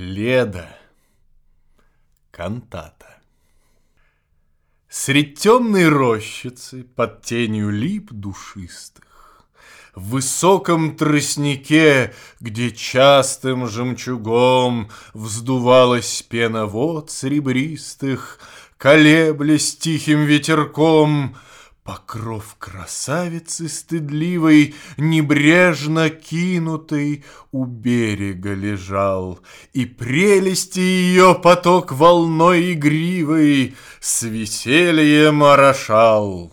Леда. Кантата. Средь темной рощицы под тенью лип душистых, В высоком тростнике, где частым жемчугом Вздувалась пена вод серебристых, Колеблясь тихим ветерком — Покров красавицы стыдливой, Небрежно кинутый, у берега лежал, И прелести ее поток волной игривой С весельем орошал.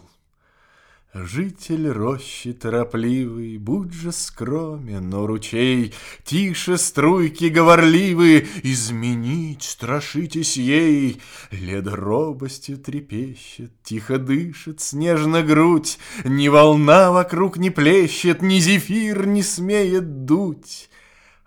Житель рощи торопливый, будь же скромен, но ручей, Тише струйки говорливые, изменить страшитесь ей. Лед робостью трепещет, тихо дышит снежно грудь, Ни волна вокруг не плещет, ни зефир не смеет дуть.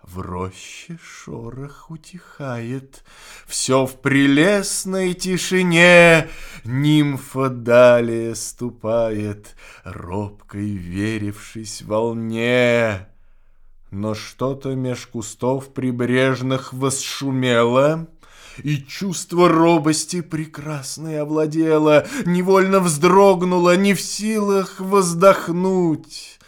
В роще шорох утихает, Все в прелестной тишине, Нимфа далее ступает, Робкой верившись волне. Но что-то меж кустов прибрежных восшумело, и чувство робости прекрасной овладело, Невольно вздрогнуло, не в силах воздохнуть.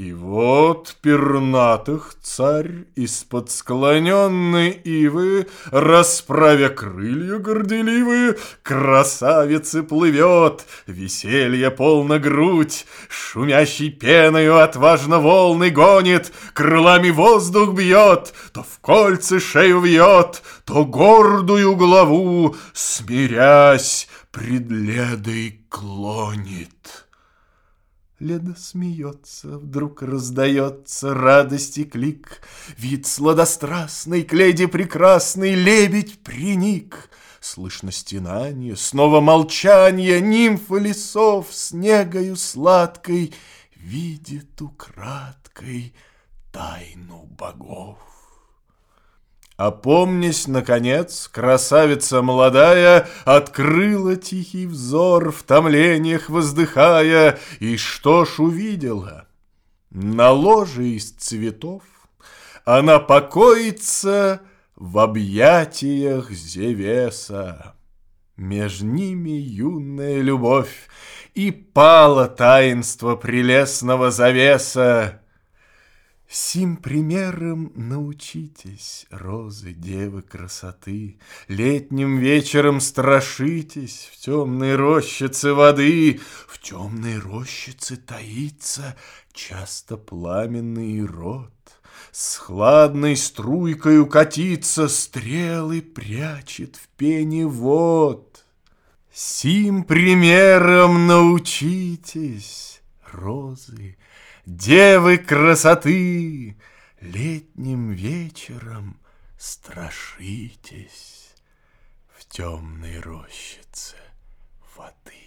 И вот пернатых царь из-под склоненной ивы, Расправя крылья горделивые, Красавицы плывет, веселье полна грудь, Шумящей пеною отважно волны гонит, Крылами воздух бьет, то в кольцы шею вьет, То гордую главу, смирясь, пред ледой клонит. Леда смеется, вдруг раздается радости клик. Вид сладострастный, к леди прекрасный, лебедь приник. Слышно стенание, снова молчание, нимфа лесов снегою сладкой Видит украдкой тайну богов. Опомнясь, наконец, красавица молодая Открыла тихий взор, в томлениях воздыхая, И что ж увидела? На ложе из цветов Она покоится в объятиях Зевеса. Меж ними юная любовь, И пало таинство прелестного завеса, Сим примером научитесь, розы, девы красоты, Летним вечером страшитесь в темной рощице воды, В темной рощице таится часто пламенный рот, С хладной струйкою катится, стрелы прячет в пене вод. Сим примером научитесь, розы, Девы красоты, летним вечером страшитесь в темной рощице воды.